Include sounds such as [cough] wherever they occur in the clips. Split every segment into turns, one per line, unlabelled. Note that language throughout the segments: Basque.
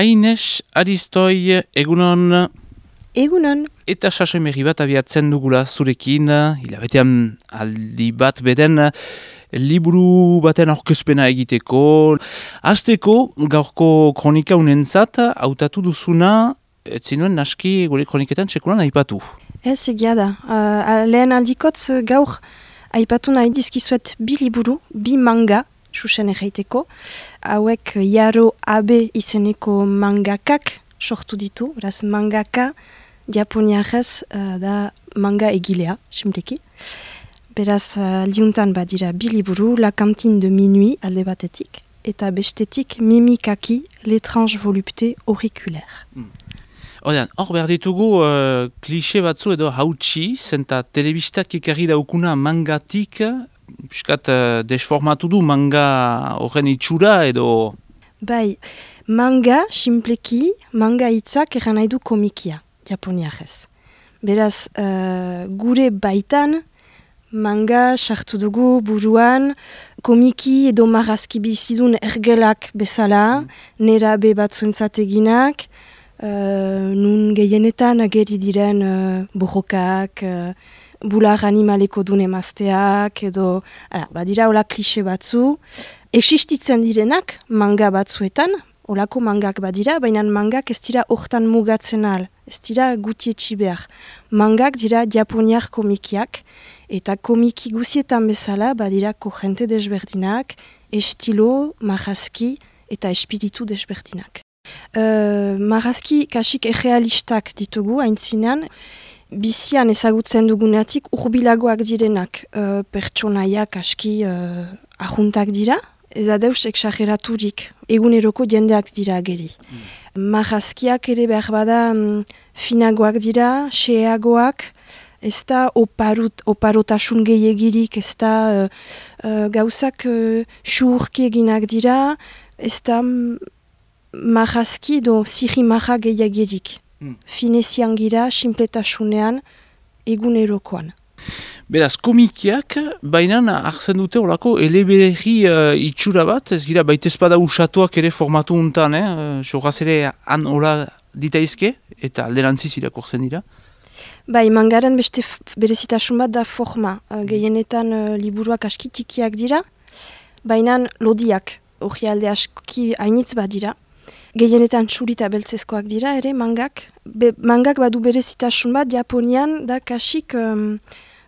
Aines Aristoi egunon
Egunon.
eta sasoimerri bat abiatzen dugula zurekin, hilabetean aldi bat beden liburu baten aurkezpena egiteko. Azteko gaurko kronika unentzat, hautatu duzuna, ez zinuen naski gure kroniketan txekulan aipatu.
Ez egia da. Uh, lehen aldikotz gaur aipatu nahi dizkizuet bi liburu, bi manga, susen erraiteko. Hauek Yaro Abe izeneko mangakak sortu ditu, beraz mangaka japoniarez uh, da manga egilea, simpleki. Beraz, uh, badira bi liburu, La Cantine de Minuit alde batetik, eta bestetik Mimikaki, L'étrange volupté auriculaire.
Ordean, hor behar ditugu uh, klixe batzu edo hautsi, zenta telebistak ekarri daukuna mangatik, piskat uh, desformatu du manga horren itxura edo...
Bai, manga, simpleki, manga hitzak eran nahi du komikia, japoniarez. Beraz, uh, gure baitan, manga sartu dugu buruan, komiki edo marrazki bizidun ergelak bezala, nera be batzuentzat eginak, uh, nun gehienetan ageri diren uh, borrokak, uh, bular animaleko dune emazteak, edo, ara, badira hola klixe batzu, existitzen direnak manga batzuetan, olako mangak badira, baina mangak ez dira hortan mugatzen al, ez dira gutietxi behar. Mangak dira japoniar komikiak, eta komiki guzietan bezala badira korrente desberdinak, estilo, marrazki eta espiritu desberdinak. Uh, marrazki kasik errealistak ditugu, haintzinean, bizian ezagutzen duguneatik urbilagoak direnak uh, pertsonaiak aski uh, ahuntak dira, ez adeus exageraturik, eguneroko jendeak dira geri. Mm. Marrazkiak ere behar bada um, finagoak dira, xeagoak, ez da oparut, oparotasun gehiagirik, ez da uh, uh, gauzak uh, xurki eginak dira, ez da um, marrazki edo zirri marra gehiagirik. Mm. Finezian gira, simpletasunean, egunerokoan.
Beraz, komikiak, baina hartzen dute olako eleberri uh, itxura bat, ez gira baitezpada usatuak ere formatu untan, eh? Jogaz ere han hola ditaizke, eta alderantziz irakortzen dira.
Bai, mangaren beste berezitasun bat da forma. Uh, gehienetan uh, liburuak aski txikiak dira, baina lodiak, hori alde aski hainitz bat dira. Gehienetan txurita beltzezkoak dira ere mangak. Be, mangak badu berezitasun bat, Japonian da kasik um,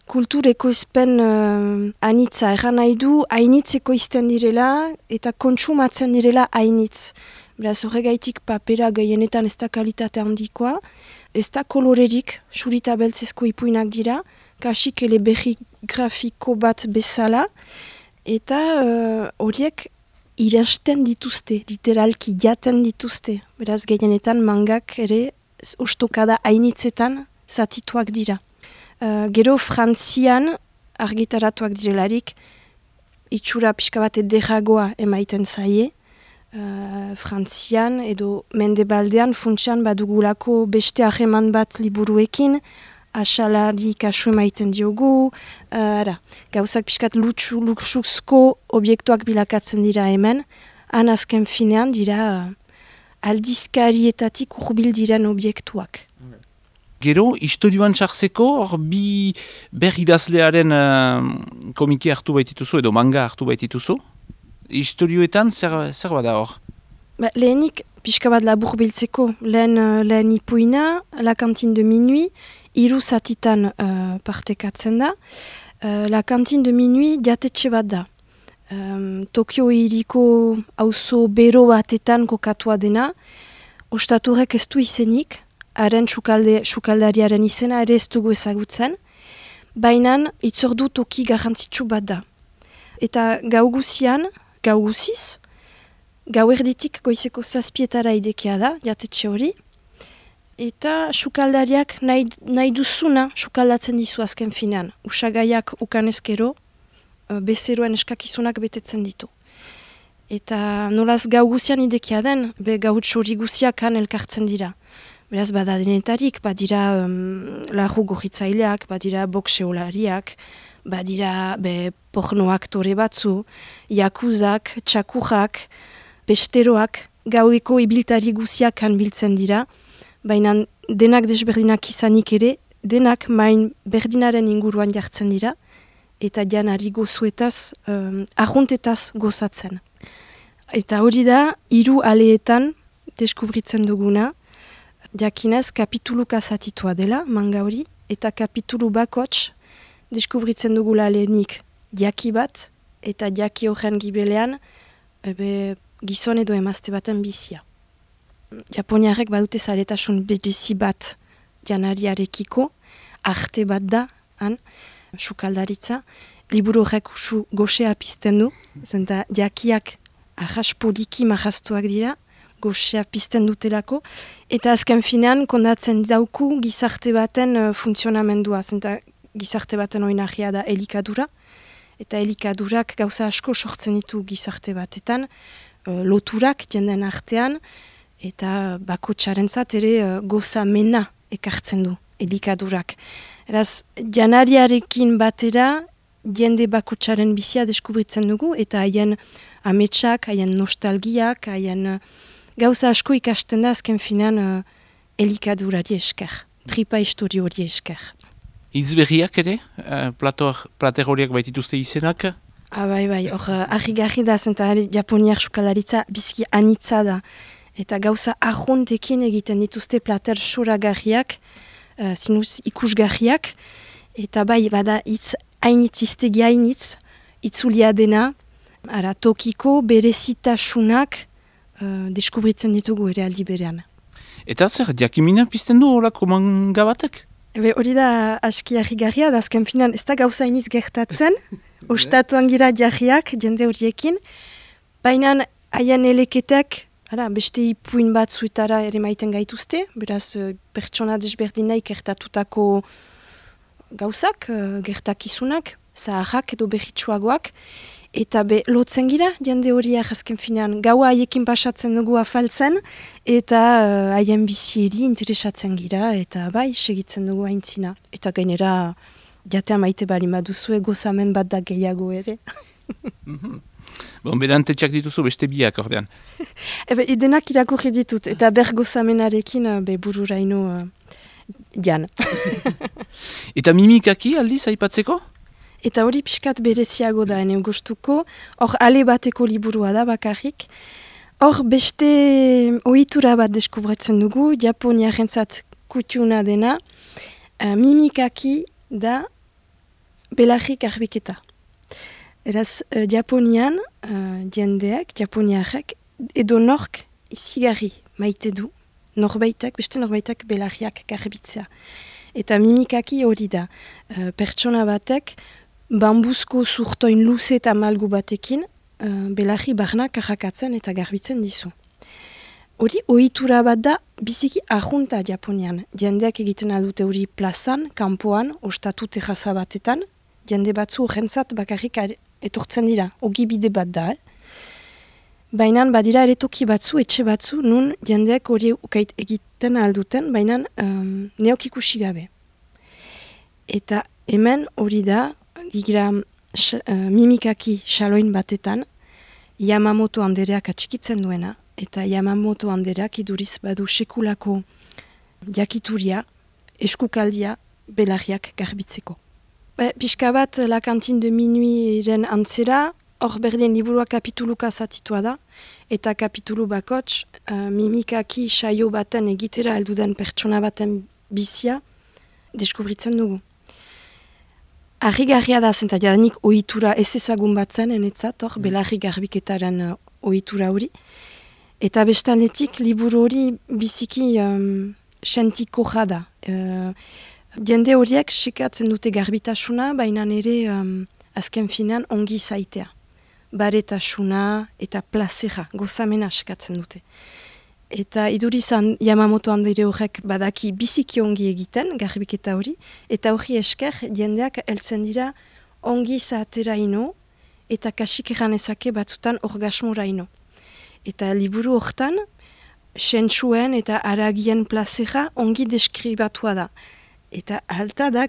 kultur ekoizpen uh, anitza. Erran nahi du, hainitz ekoizten direla eta kontsumatzen direla hainitz. Beraz horregaitik papera gehienetan ez da kalitate handikoa. Ez da kolorerik, txurita beltzezko ipuinak dira. Kasik ele berri grafiko bat bezala. Eta horiek irasten dituzte, literalki jaten dituzte. Beraz, gehienetan mangak ere ustokada hainitzetan zatituak dira. Uh, gero frantzian argitaratuak direlarik itxura pixka bat ederagoa emaiten zaie. Uh, frantzian edo mendebaldean funtsian badugulako beste aheman bat liburuekin, asalari kasu emaiten diogu, uh, ara, gauzak pixkat luxuzko obiektuak bilakatzen dira hemen, han azken finean dira uh, aldizkarietatik urbil diren obiektuak.
Gero, historioan txarzeko, hor bi berridazlearen uh, komiki hartu baitituzu edo manga hartu baitituzu? Historioetan zer, zer bada hor?
Ba, lehenik, pixka bat labur biltzeko, lehen, lehen ipuina, La Cantine de Minuit, hiru zatitan uh, partekatzen da. Uh, la Cantine de Minuit jatetxe bat da. Um, Tokio hiriko auzo bero batetan kokatua dena. Ostaturek ez du izenik, haren sukaldariaren izena ere ez dugu ezagutzen. Baina itzordu toki garrantzitsu bat da. Eta gau guzian, gau guziz, gau erditik goizeko zazpietara idekea da, jatetxe hori, eta sukaldariak nahi, nahi duzuna sukaldatzen dizu azken finean. Usagaiak ukanezkero, bezeroen eskakizunak betetzen ditu. Eta nolaz gau guzian idekia den, be gau txori guziak han elkartzen dira. Beraz, bada denetarik, badira um, larru gorritzaileak, badira bokseolariak, badira be porno aktore batzu, jakuzak, txakurrak, besteroak, gaueko ibiltari guziak han biltzen dira, baina denak desberdinak izanik ere, denak main berdinaren inguruan jartzen dira, eta janari gozuetaz, um, ahuntetaz gozatzen. Eta hori da, hiru aleetan deskubritzen duguna, jakinez kapituluka zatitua dela, manga hori, eta kapitulu bakots deskubritzen dugula lehenik jaki bat, eta jaki horren gibelean, ebe, gizon edo emazte baten bizia. Japoniarek badute zaretasun bedezi bat janariarekiko, arte bat da, han, sukaldaritza, liburu horrek usu goxea pizten du, zenta jakiak ahas poliki mahastuak dira, goxea pizten dutelako, eta azken finean kondatzen dauku gizarte baten uh, funtzionamendua, zenta gizarte baten oinahia da elikadura, eta elikadurak gauza asko sortzen ditu gizarte batetan, uh, loturak jenden artean, eta bako txarentzat ere uh, goza mena ekartzen du elikadurak. Eraz, janariarekin batera, jende bakutxaren bizia deskubritzen dugu, eta haien ametsak, haien nostalgiak, haien uh, gauza asko ikasten da azken finan uh, elikadurari esker, tripa histori hori esker.
Izberriak ere, uh, plater horiak baitituzte izenak?
Ah, bai, bai, hor, uh, ahi da, zenta japoniak sukalaritza bizki anitza da, eta gauza ahontekin egiten dituzte plater suragarriak, uh, zinuz ikusgarriak, eta bai, bada, itz hainitz, iztegi hainitz, itzulia dena, ara tokiko berezitasunak uh, deskubritzen ditugu ere aldi berean.
Eta zer, diakimina pizten du horako manga batek?
Ebe hori da aski garria, da azken finan ez da gauza iniz gertatzen, [laughs] ostatuan gira jarriak jende horiekin, baina haien eleketek, Hala, beste ipuin bat zuetara ere maiten gaituzte, beraz uh, pertsona desberdinaik gertatutako gauzak, uh, gertakizunak, zaharrak edo behitsuagoak, eta be, lotzen gira, jende horiak azken finean, gaua haiekin pasatzen dugu afaltzen, eta uh, haien bizieri interesatzen gira, eta bai, segitzen dugu haintzina. Eta gainera, jatea maite bari maduzue gozamen bat da gehiago ere.
Bon, berantetxak dituzu beste biak ordean. [laughs]
Ebe, idenak irakurri ditut, eta bergo zamenarekin uh, be bururaino uh, jan. [laughs]
eta mimikaki aldiz aipatzeko?
Eta hori pixkat bereziago da, ene gustuko, hor ale bateko liburua da bakarrik. Hor beste ohitura bat deskubretzen dugu, Japonia jentzat kutxuna dena, uh, mimikaki da belarrik arbiketa. Eraz, uh, Japonian, uh, jendeak, Japoniarek, edo nork izigarri maite du, norbaitak, beste norbaitak belarriak garbitzea. Eta mimikaki hori da, uh, pertsona batek, bambuzko zurtoin luze eta malgu batekin, uh, belarri barna kajakatzen eta garbitzen dizu. Hori, ohitura bat da, biziki ahunta Japonian. Jendeak egiten adute hori plazan, kanpoan, ostatu terraza batetan, jende batzu jentzat bakarrik etortzen dira, ogi bide bat da. Eh? Baina badira eretoki batzu, etxe batzu, nun jendeak hori ukait egiten alduten, baina um, neok ikusi gabe. Eta hemen hori da, digira uh, mimikaki xaloin batetan, Yamamoto handereak atxikitzen duena, eta Yamamoto handereak iduriz badu sekulako jakituria, eskukaldia, belarriak garbitzeko. Be, pixka bat, la kantin de minuiren antzera, hor berdien liburua kapituluka zatitua da, eta kapitulu bakots, uh, mimikaki saio baten egitera den pertsona baten bizia, deskubritzen dugu. Arrigarria da zenta jadanik ohitura ez ezagun bat zen, enetzat, hor, mm. belarri garbiketaren uh, ohitura hori. Eta bestanetik, liburu hori biziki um, sentiko jada. Uh, Jende horiek sekatzen dute garbitasuna, baina nire um, azken finan ongi zaitea. Baretasuna eta plazera, gozamena sekatzen dute. Eta idurizan Yamamoto handire horrek badaki biziki ongi egiten, garbiketa hori, eta hori esker jendeak heltzen dira ongi zaatera ino, eta kasik egan ezake batzutan orgasmora ino. Eta liburu hortan, sentsuen eta aragien plazera ongi deskribatua da eta alta da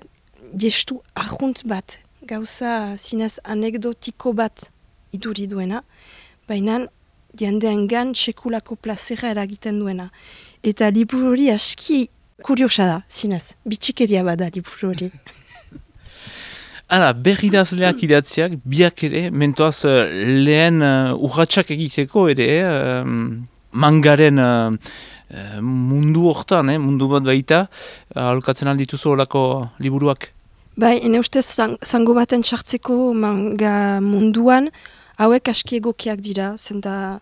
gestu ahunt bat, gauza zinez anekdotiko bat iduri duena, baina diandean gan sekulako plazera eragiten duena. Eta liburu hori aski kuriosa da, zinez, bitxikeria bada liburu hori. [laughs]
Hala, berridazleak idatziak, biak ere, mentoaz uh, lehen uh, urratxak egiteko ere, uh, mangaren mundu hortan, eh, mundu bat baita, aholkatzen aldituzu olako liburuak?
Bai, ene ustez zango baten txartzeko manga munduan, hauek aski egokiak dira, zenta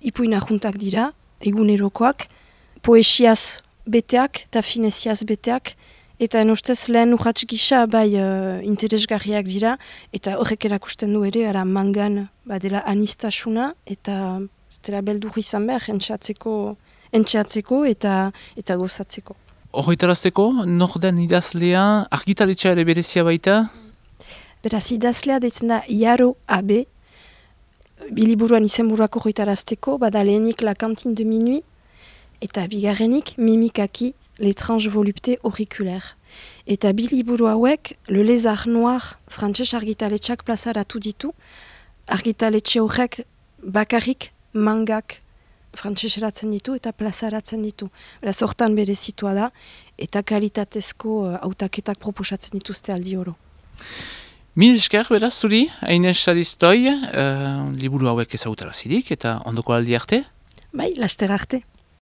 ipuina juntak dira, egunerokoak, poesiaz beteak eta fineziaz beteak, eta enostez lehen urratx gisa bai uh, interesgarriak dira, eta horrek erakusten du ere, ara mangan badela anistasuna, eta zera beldur izan behar, entxatzeko, entxatzeko eta, eta gozatzeko.
Horretarazteko, nor den idazlea, argitaletxa ere berezia baita?
Beraz, idazlea detzen da, Iaro Abe, biliburuan izenburuako horretarazteko, bada lehenik La Cantine de Minuit, eta bigarrenik Mimikaki, l'étrange volupté auriculaire. Eta biliburu hauek, Le Lézard Noir, frantses argitaletxak plazaratu ditu, argitaletxe horrek bakarrik mangak frantseseratzen ditu eta plazaratzen ditu. Beraz, hortan bere da, eta kalitatezko uh, autaketak proposatzen dituzte aldi oro.
Mil esker, beraz, zuri, hainez sadiztoi, uh, liburu hauek ezagutara zirik, eta ondoko aldi arte?
Bai, laster arte.